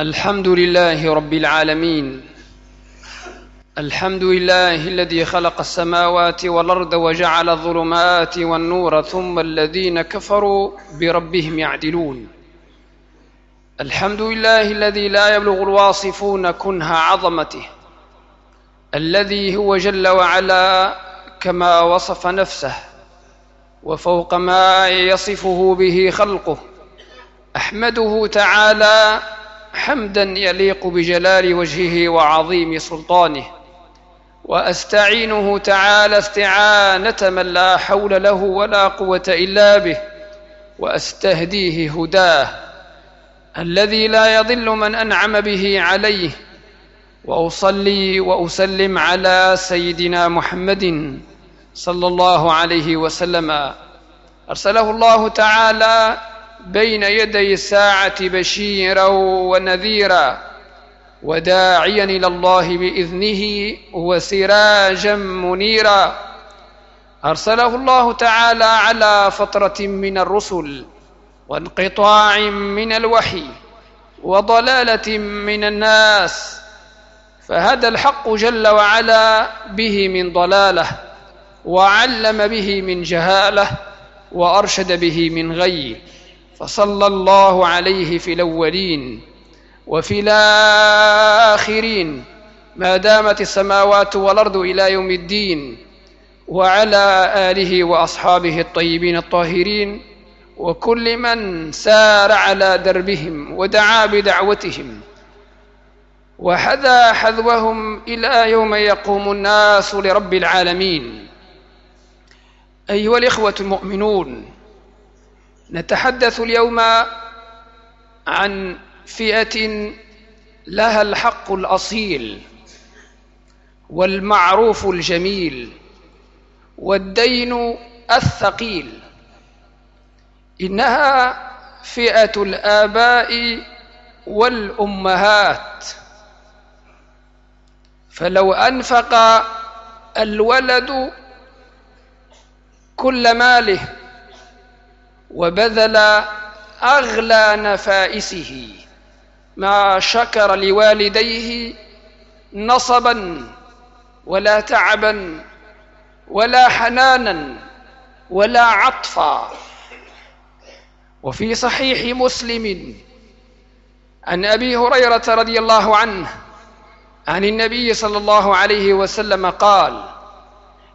الحمد لله رب العالمين. الحمد لله الذي خلق السماوات والأرض وجعل الظلمات والنور ثم الذين كفروا بربهم يعدلون. الحمد لله الذي لا يبلغ الواصفون كنه عظمته. الذي هو جل وعلا كما وصف نفسه وفوق ما يصفه به خلقه. أحمده تعالى حمدا يليق بجلال وجهه وعظيم سلطانه وأستعينه تعالى استعانة من لا حول له ولا قوة إلا به وأستهديه هداه الذي لا يضل من أنعم به عليه وأصلي وأسلم على سيدنا محمد صلى الله عليه وسلم. أرسله الله تعالى بين يدي الساعة بشيرا ونذيرا وداعيا إلى الله بإذنه وسراجا منيرا. أرسله الله تعالى على فتره من الرسل وانقطاع من الوحي وضلالة من الناس. فهدى الحق جل وعلا به من ضلاله وعلم به من جهاله وأرشد به من غي فصلى الله عليه في الأولين وفي الآخرين ما دامت السماوات والأرض إلى يوم الدين وعلى آله وأصحابه الطيبين الطاهرين وكل من سار على دربهم ودعا بدعوتهم وحذا حذوهم إلى يوم يقوم الناس لرب العالمين. أيها الإخوة المؤمنون نتحدث اليوم عن فئة لها الحق الأصيل والمعروف الجميل والدين الثقيل. إنها فئة الآباء والأمهات. فلو أنفق الولد كل ماله وبذل أغلى نفائسه ما شكر لوالديه نصبا ولا تعبا ولا حنانا ولا عطفا. وفي صحيح مسلم عن أبي هريرة رضي الله عنه عن النبي صلى الله عليه وسلم قال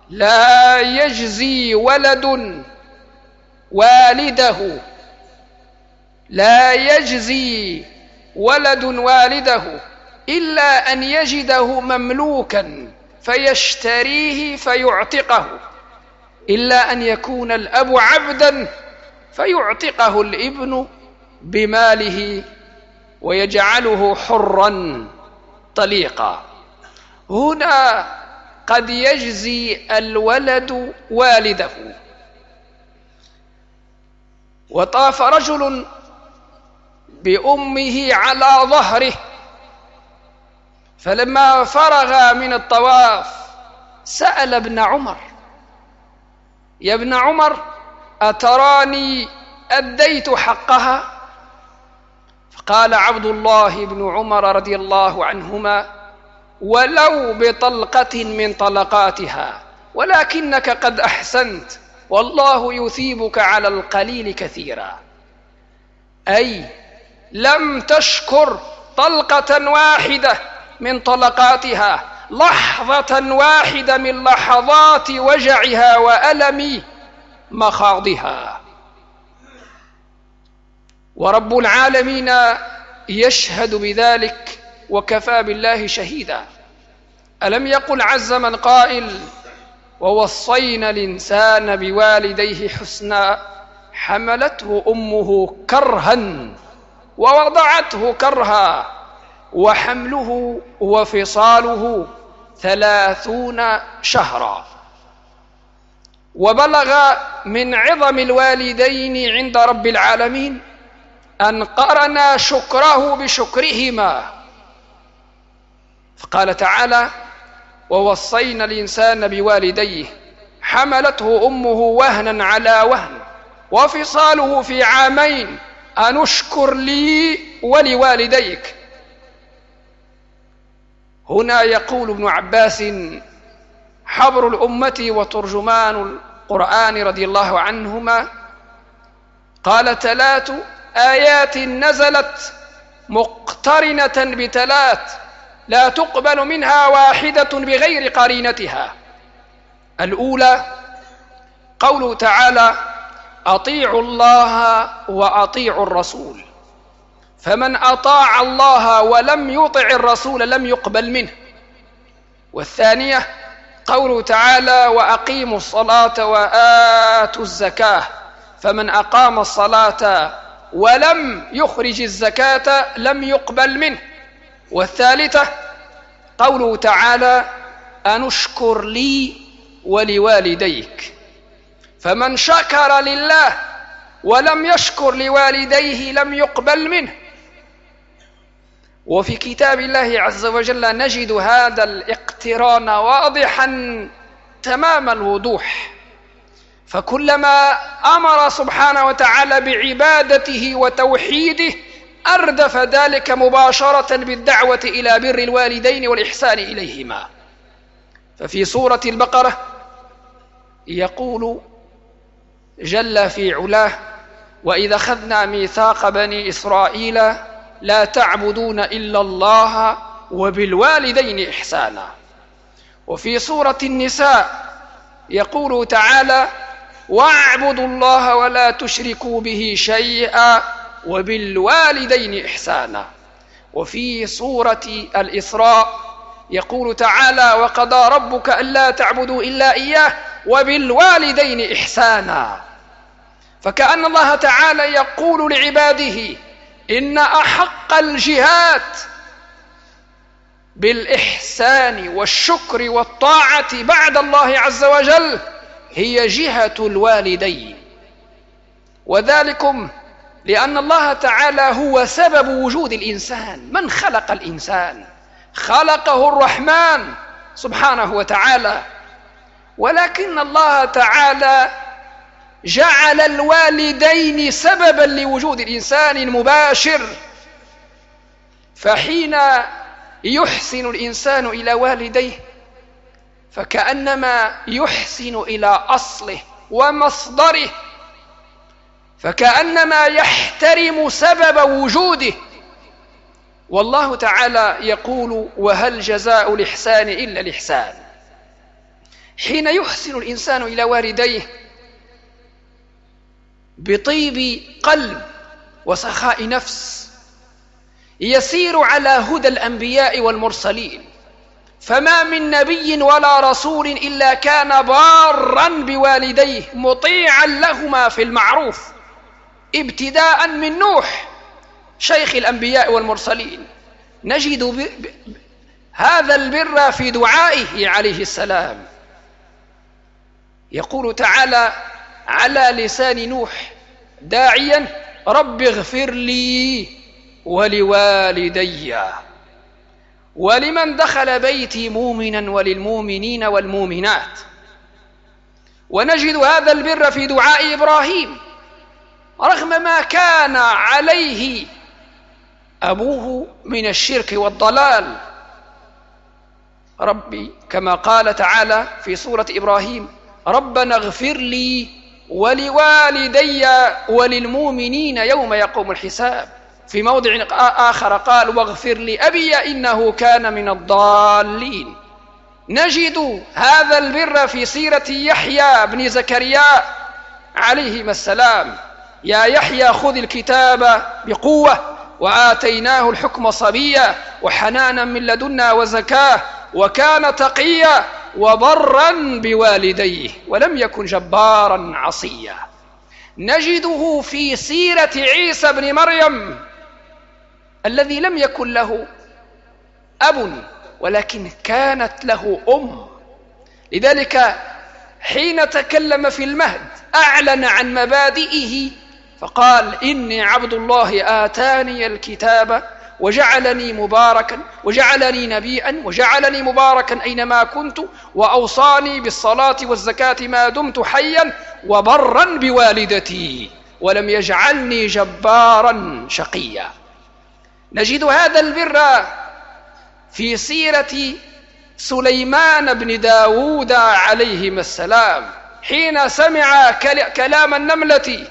لا يجزي ولد والده. لا يجزي ولد والده إلا أن يجده مملوكا فيشتريه فيعتقه إلا أن يكون الأب عبدا فيعتقه الابن بماله ويجعله حرا طليقا. هنا قد يجزي الولد والده. وطاف رجل بأمه على ظهره فلما فرغ من الطواف سأل ابن عمر يا ابن عمر أتراني أديت حقها؟ فقال عبد الله بن عمر رضي الله عنهما ولو بطلقة من طلقاتها ولكنك قد أحسنت. والله يثيبك على القليل كثيرا. أي لم تشكر طلقة واحدة من طلقاتها لحظة واحدة من لحظات وجعها وألم مخاضها. ورب العالمين يشهد بذلك وكفى بالله شهيدا. ألم يقل عز من قائل ووصينا الإنسان بوالديه حسنا حملته أمه كرها ووضعته كرها وحمله وفصاله ثلاثون شهرا. وبلغ من عظم الوالدين عند رب العالمين أن قرن شكره بشكرهما. فقال تعالى ووصينا الإنسان بوالديه حملته أمه وهنا على وهن وفصاله في عامين أن اشكر لي ولوالديك. هنا يقول ابن عباس حبر الأمة وترجمان القرآن رضي الله عنهما. قال تلات آيات نزلت مقترنة بتلات. لا تقبل منها واحدة بغير قرينتها. الأولى قوله تعالى أطيعوا الله وأطيعوا الرسول. فمن أطاع الله ولم يطع الرسول لم يقبل منه. والثانية قوله تعالى وأقيموا الصلاة وآتوا الزكاة. فمن أقام الصلاة ولم يخرج الزكاة لم يقبل منه. والثالثة قوله تعالى أنشكر لي ولوالديك. فمن شكر لله ولم يشكر لوالديه لم يقبل منه. وفي كتاب الله عز وجل نجد هذا الاقتران واضحا تمام الوضوح. فكلما أمر سبحانه وتعالى بعبادته وتوحيده أردف ذلك مباشرة بالدعوة إلى بر الوالدين والإحسان إليهما. ففي سورة البقرة يقول جل في علاه وإذا أخذنا ميثاق بني إسرائيل لا تعبدون إلا الله وبالوالدين إحسانا. وفي سورة النساء يقول تعالى واعبدوا الله ولا تشركوا به شيئا وبالوالدين إحسانا. وفي سورة الإسراء يقول تعالى وقضى ربك ألا تعبدوا إلا إياه وبالوالدين إحسانا. فكأن الله تعالى يقول لعباده إن أحق الجهات بالإحسان والشكر والطاعة بعد الله عز وجل هي جهة الوالدين. وذلكم لأن الله تعالى هو سبب وجود الإنسان. من خلق الإنسان؟ خلقه الرحمن سبحانه وتعالى. ولكن الله تعالى جعل الوالدين سببا لوجود الإنسان المباشر. فحين يحسن الإنسان إلى والديه فكأنما يحسن إلى أصله ومصدره. فكأنما يحترم سبب وجوده. والله تعالى يقول وهل جزاء الإحسان إلا الإحسان حين يحسن الإنسان إلى والديه بطيب قلب وسخاء نفس يسير على هدى الأنبياء والمرسلين. فما من نبي ولا رسول إلا كان بارا بوالديه مطيعا لهما في المعروف. ابتداء من نوح شيخ الأنبياء والمرسلين. نجد ب... ب... هذا البر في دعائه عليه السلام. يقول تعالى على لسان نوح داعيا رب اغفر لي ولوالدي. ولمن دخل بيتي مؤمنا وللمؤمنين والمؤمنات. ونجد هذا البر في دعاء إبراهيم. رغم ما كان عليه أبوه من الشرك والضلال. ربي كما قال تعالى في سورة إبراهيم ربنا اغفر لي ولوالدي وللمؤمنين يوم يقوم الحساب. في موضع آخر قال واغفر لأبي إنه كان من الضالين. نجد هذا البر في سيرة يحيى بن زكريا عليهما السلام. يا يحيى خذ الكتاب بقوة وآتيناه الحكم صبيا وحنانا من لدنا وزكاة وكان تقيا وبرا بوالديه ولم يكن جبارا عصيا. نجده في سيرة عيسى بن مريم الذي لم يكن له أب ولكن كانت له أم. لذلك حين تكلم في المهد أعلن عن مبادئه فقال إني عبد الله آتاني الكتاب وجعلني مباركا وجعلني نبيا وجعلني مباركا أينما كنت وأوصاني بالصلاة والزكاة ما دمت حيا وبرا بوالدتي ولم يجعلني جبارا شقيا. نجد هذا البر في سيرة سليمان بن داود عليهما السلام حين سمع كلام النملة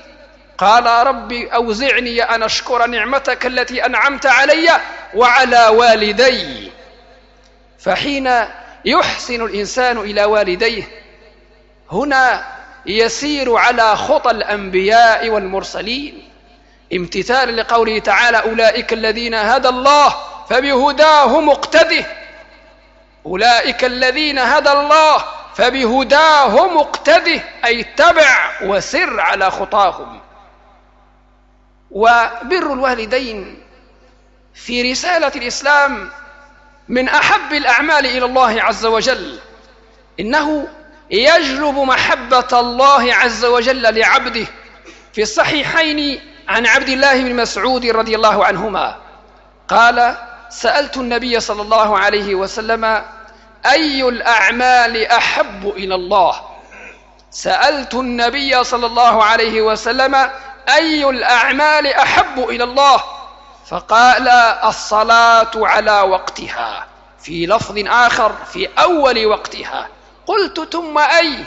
قال رب أوزعني أن أشكر نعمتك التي أنعمت علي وعلى والدي. فحين يحسن الإنسان إلى والديه هنا يسير على خطى الأنبياء والمرسلين. امتثال لقوله تعالى أولئك الذين هدى الله فبهداه مقتده. أولئك الذين هدى الله فبهداه مقتده أي اتبع وسر على خطاهم. وبر الوالدين في رسالة الإسلام من أحب الأعمال إلى الله عز وجل إنه يجلب محبة الله عز وجل لعبده في الصحيحين عن عبد الله بن مسعود رضي الله عنهما. قال سألت النبي صلى الله عليه وسلم أي الأعمال أحب إلى الله؟ سألت النبي صلى الله عليه وسلم أي الأعمال أحب إلى الله؟ فقال الصلاة على وقتها في لفظ آخر في أول وقتها. قلت ثم أي؟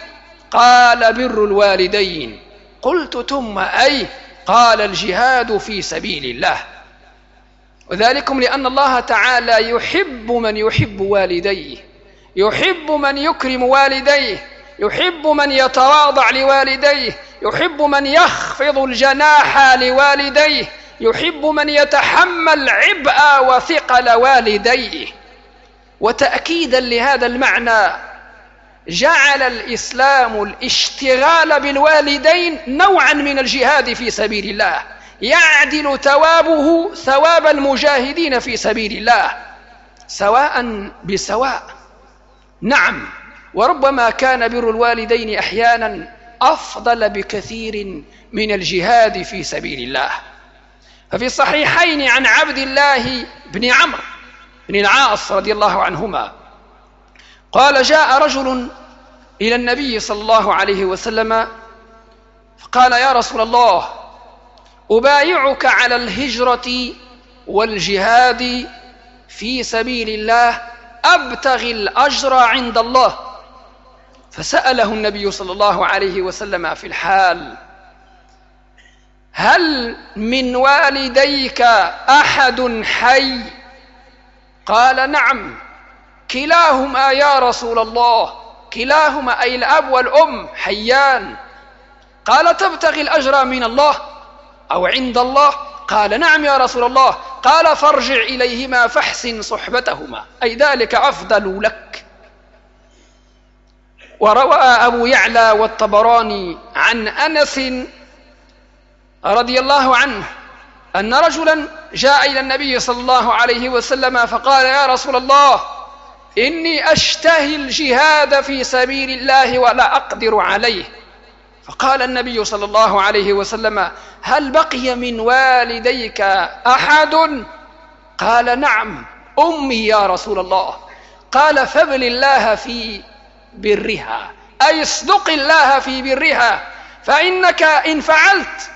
قال بر الوالدين. قلت ثم أي؟ قال الجهاد في سبيل الله. وذلكم لأن الله تعالى يحب من يحب والديه يحب من يكرم والديه. يحب من يتواضع لوالديه يحب من يخفض الجناح لوالديه يحب من يتحمل عبء وثقل والديه. وتأكيدا لهذا المعنى جعل الإسلام الاشتغال بالوالدين نوعا من الجهاد في سبيل الله يعدل ثوابه ثواب المجاهدين في سبيل الله سواء بسواء. نعم. وربما كان بر الوالدين أحيانا أفضل بكثير من الجهاد في سبيل الله. ففي الصحيحين عن عبد الله بن عمرو بن العاص رضي الله عنهما قال جاء رجل إلى النبي صلى الله عليه وسلم فقال يا رسول الله أبايعك على الهجرة والجهاد في سبيل الله أبتغي الأجر عند الله. فسأله النبي صلى الله عليه وسلم في الحال هل من والديك أحد حي؟ قال نعم كلاهما يا رسول الله كلاهما أي الأب والأم حيان. قال تبتغي الأجر من الله أو عند الله؟ قال نعم يا رسول الله. قال فارجع إليهما فاحسن صحبتهما أي ذلك أفضل لك. وروى أبو يعلى والطبراني عن أنس رضي الله عنه أن رجلا جاء إلى النبي صلى الله عليه وسلم فقال يا رسول الله إني أشتهي الجهاد في سبيل الله ولا أقدر عليه. فقال النبي صلى الله عليه وسلم هل بقي من والديك أحد؟ قال نعم أمي يا رسول الله. قال فبل الله في برها أي اصدق الله في برها فإنك إن فعلت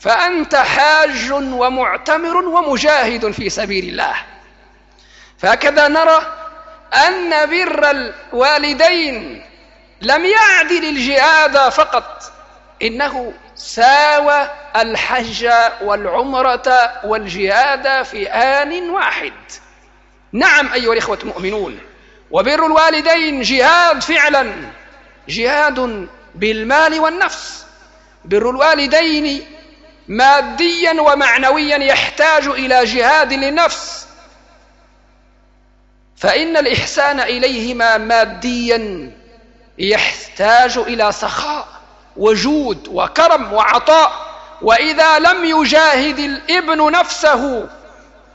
فأنت حاج ومعتمر ومجاهد في سبيل الله. فهكذا نرى أن بر الوالدين لم يعدل الجهاد فقط إنه ساوى الحج والعمرة والجهاد في آن واحد. نعم أيها الإخوة المؤمنون وبر الوالدين جهاد فعلا جهاد بالمال والنفس. بر الوالدين ماديا ومعنويا يحتاج إلى جهاد للنفس فإن الإحسان إليهما ماديا يحتاج إلى سخاء وجود وكرم وعطاء. وإذا لم يجاهد الإبن نفسه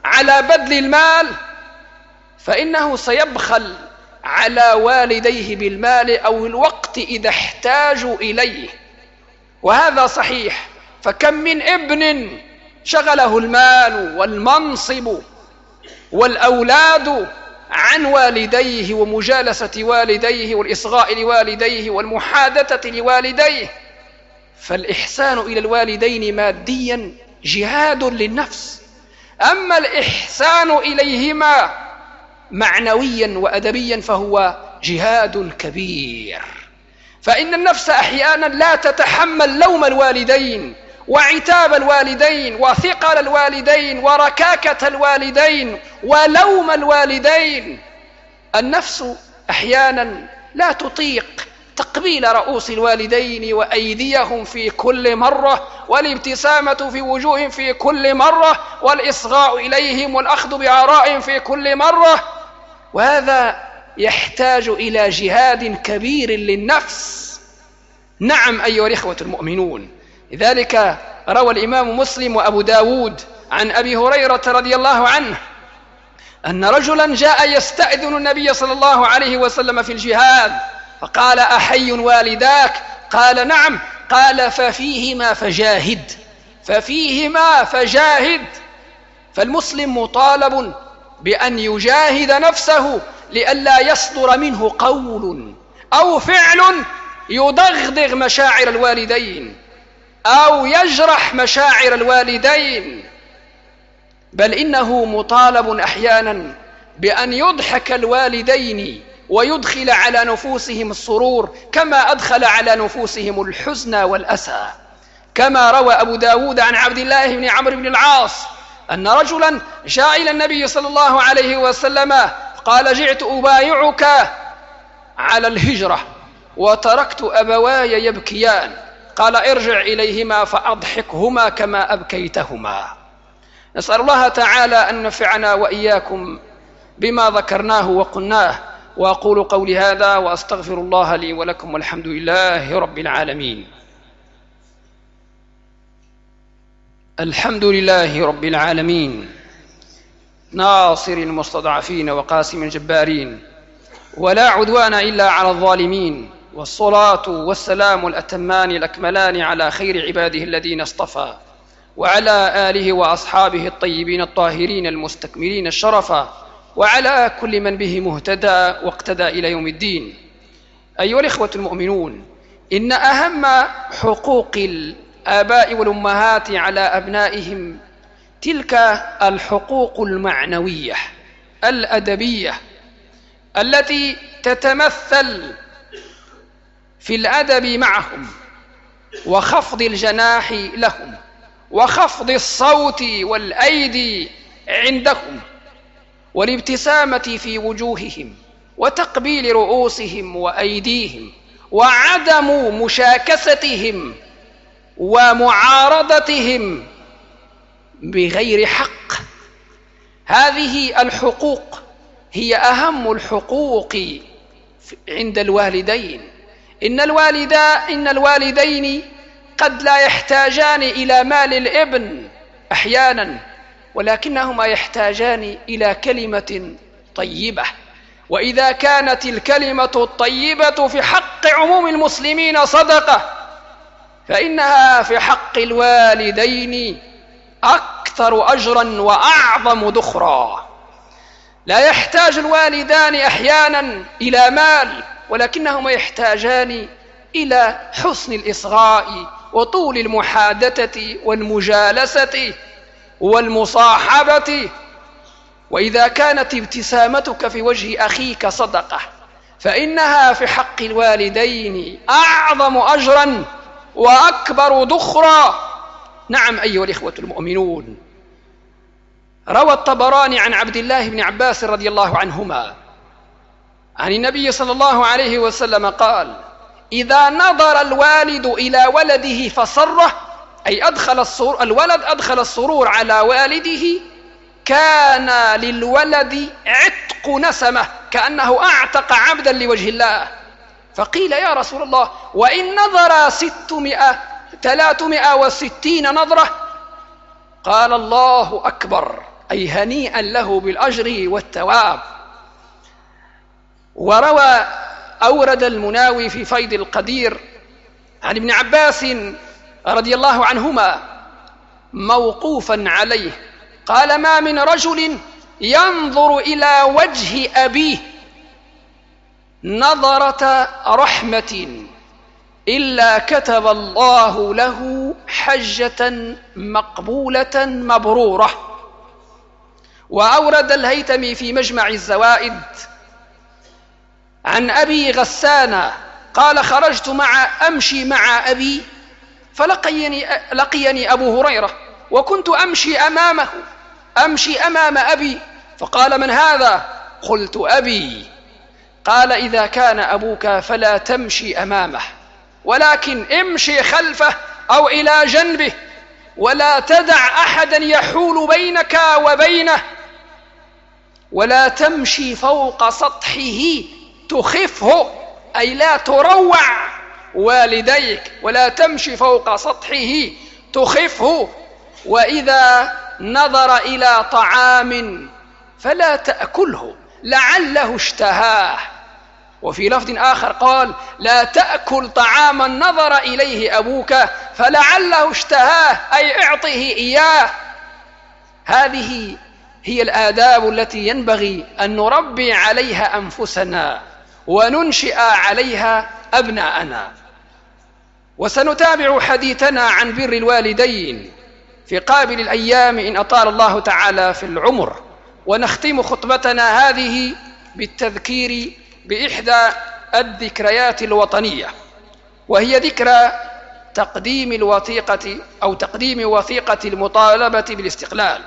على بذل المال فإنه سيبخل على والديه بالمال أو الوقت إذا احتاجوا إليه. وهذا صحيح. فكم من ابن شغله المال والمنصب والأولاد عن والديه ومجالسة والديه والإصغاء لوالديه والمحادثة لوالديه. فالإحسان إلى الوالدين ماديا جهاد للنفس. أما الإحسان إليهما معنويا وأدبيا فهو جهاد كبير فإن النفس أحيانا لا تتحمل لوم الوالدين وعتاب الوالدين وثقل الوالدين وركاكة الوالدين ولوم الوالدين. النفس أحيانا لا تطيق تقبيل رؤوس الوالدين وأيديهم في كل مرة والابتسامة في وجوههم في كل مرة والإصغاء إليهم والأخذ بآرائهم في كل مرة. وهذا يحتاج إلى جهاد كبير للنفس. نعم أيها الإخوة المؤمنون لذلك روى الإمام مسلم وأبو داود عن أبي هريرة رضي الله عنه أن رجلا جاء يستأذن النبي صلى الله عليه وسلم في الجهاد فقال أحي والداك؟ قال نعم. قال ففيهما فجاهد. ففيهما فجاهد. فالمسلم مطالب بأن يجاهد نفسه لئلا يصدر منه قول أو فعل يدغدغ مشاعر الوالدين أو يجرح مشاعر الوالدين. بل إنه مطالب أحيانا بأن يضحك الوالدين ويدخل على نفوسهم السرور كما أدخل على نفوسهم الحزن والأسى. كما روى أبو داود عن عبد الله بن عمرو بن العاص أن رجلا جاء إلى النبي صلى الله عليه وسلم قال جئت أبايعك على الهجرة وتركت أبواي يبكيان. قال ارجع إليهما فأضحكهما كما أبكيتهما. نسأل الله تعالى أن نفعنا وإياكم بما ذكرناه وقلناه. وأقول قولي هذا وأستغفر الله لي ولكم والحمد لله رب العالمين. الحمد لله رب العالمين ناصر المستضعفين وقاسم الجبارين ولا عدوان إلا على الظالمين والصلاة والسلام الأتمان الأكملان على خير عباده الذين اصطفى وعلى آله وأصحابه الطيبين الطاهرين المستكملين الشرفا وعلى كل من به مهتدى واقتدى إلى يوم الدين. أيها الإخوة المؤمنون إن أهم حقوق الآباء والأمهات على أبنائهم تلك الحقوق المعنوية الأدبية التي تتمثل في الأدب معهم وخفض الجناح لهم وخفض الصوت والأيدي عندهم والابتسامة في وجوههم وتقبيل رؤوسهم وأيديهم وعدم مشاكستهم ومعارضتهم بغير حق. هذه الحقوق هي أهم الحقوق عند الوالدين. إن الوالدا إن الوالدين قد لا يحتاجان إلى مال الابن أحيانا ولكنهما يحتاجان إلى كلمة طيبة. وإذا كانت الكلمة الطيبة في حق عموم المسلمين صدقة فإنها في حق الوالدين أكثر أجرا وأعظم ذخرا. لا يحتاج الوالدان أحيانا إلى مال ولكنهما يحتاجان إلى حسن الإصغاء وطول المحادثة والمجالسة والمصاحبة. وإذا كانت ابتسامتك في وجه أخيك صدقة فإنها في حق الوالدين أعظم أجرا وأكبر ذخرا. نعم أيها الإخوة المؤمنون. روى الطبراني عن عبد الله بن عباس رضي الله عنهما عن النبي صلى الله عليه وسلم قال إذا نظر الوالد إلى ولده فصره أي أدخل الولد أدخل السرور على والده كان للولد عتق نسمة كأنه أعتق عبدا لوجه الله. فقيل يا رسول الله وإن نظر ستمائة ثلاثمائة وستين نظرة. قال الله أكبر أي هنيئا له بالأجر والثواب. وروى أورد المناوي في فيض القدير عن ابن عباس رضي الله عنهما موقوفا عليه. قال ما من رجل ينظر إلى وجه أبيه نظرة رحمة إلا كتب الله له حجة مقبولة مبرورة. وأورد الهيتمي في مجمع الزوائد عن أبي غسان قال خرجت مع أمشي مع أبي فلقيني لقيني أبو هريرة وكنت أمشي أمامه أمشي أمام أبي فقال من هذا؟ قلت أبي. قال إذا كان أبوك فلا تمشي أمامه ولكن امشي خلفه أو إلى جنبه ولا تدع أحدا يحول بينك وبينه ولا تمشي فوق سطحه تخفه أي لا تروع والديك ولا تمشي فوق سطحه تخفه وإذا نظر إلى طعام فلا تأكله لعله اشتهاه. وفي لفظ آخر قال لا تأكل طعاما نظر إليه أبوك فلعله اشتهاه أي اعطه إياه. هذه هي الآداب التي ينبغي أن نربي عليها أنفسنا وننشئ عليها أبناءنا. وسنتابع حديثنا عن بر الوالدين في قابل الأيام إن أطال الله تعالى في العمر. ونختم خطبتنا هذه بالتذكير بإحدى الذكريات الوطنية وهي ذكرى تقديم الوثيقة أو تقديم وثيقة المطالبة بالاستقلال.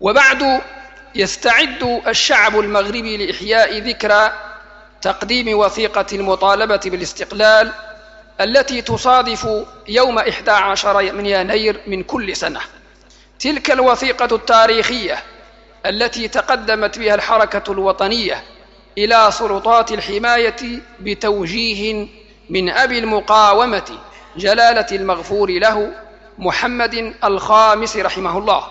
وبعد يستعد الشعب المغربي لإحياء ذكرى تقديم وثيقة المطالبة بالاستقلال التي تصادف يوم 11 من يناير من كل سنة. تلك الوثيقة التاريخية التي تقدمت بها الحركة الوطنية إلى سلطات الحماية بتوجيه من أبي المقاومة جلالة المغفور له محمد الخامس رحمه الله.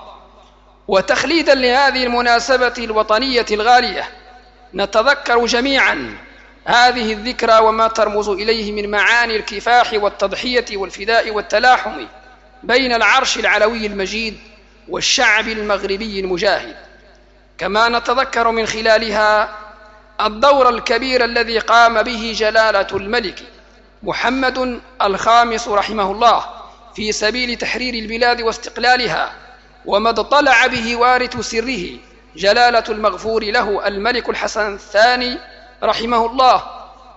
وتخليدا لهذه المناسبة الوطنية الغالية نتذكر جميعا هذه الذكرى وما ترمز إليه من معاني الكفاح والتضحية والفداء والتلاحم بين العرش العلوي المجيد والشعب المغربي المجاهد. كما نتذكر من خلالها الدور الكبير الذي قام به جلالة الملك محمد الخامس رحمه الله في سبيل تحرير البلاد واستقلالها وما اطلع به وارث سره جلالة المغفور له الملك الحسن الثاني رحمه الله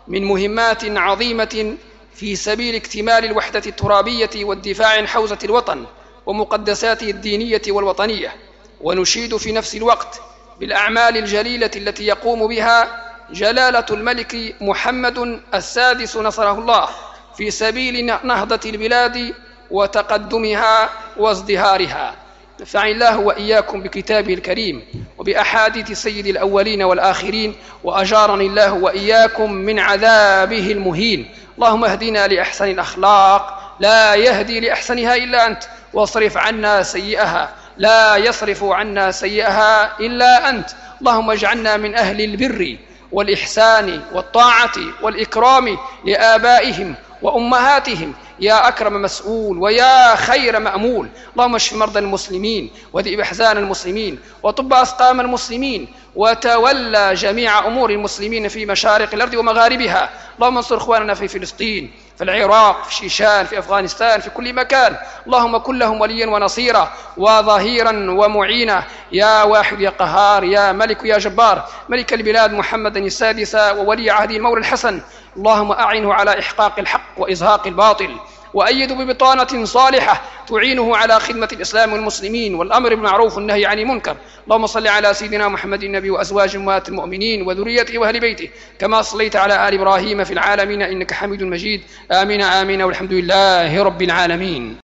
من مهمات عظيمة في سبيل اكتمال الوحدة الترابية والدفاع عن حوزة الوطن ومقدساته الدينية والوطنية ونشيد في نفس الوقت بالأعمال الجليلة التي يقوم بها جلالة الملك محمد السادس نصره الله في سبيل نهضة البلاد وتقدمها وازدهارها. نفعني الله وإياكم بكتابه الكريم وبأحاديث سيد الأولين والآخرين وأجارني الله وإياكم من عذابه المهين. اللهم اهدنا لأحسن الأخلاق لا يهدي لأحسنها إلا أنت واصرف عنا سيئها. لا يصرف عنا سيئها إلا أنت. اللهم اجعلنا من أهل البر والإحسان والطاعة والإكرام لآبائهم وأمهاتهم. يا أكرم مسؤول ويا خير مأمول. اللهم اشف مرضى المسلمين وذئب أحزان المسلمين وطب أسقام المسلمين وتولى جميع أمور المسلمين في مشارق الأرض ومغاربها. اللهم انصر إخواننا في فلسطين في العراق في شيشان في أفغانستان في كل مكان. اللهم كن لهم وليا ونصيرا وظهيرا ومعينا. يا واحد يا قهار يا ملك يا جبار. ملك البلاد محمد السادس وولي عهده المولى الحسن. اللهم أعنه على إحقاق الحق وإزهاق الباطل. وأيد ببطانة صالحة تعينه على خدمة الإسلام والمسلمين والأمر بالمعروف والنهي عن المنكر. اللهم صل على سيدنا محمد النبي وأزواج أمهات المؤمنين وذريته وأهل بيته. كما صليت على آل إبراهيم في العالمين إنك حميد مجيد. آمين آمين والحمد لله رب العالمين.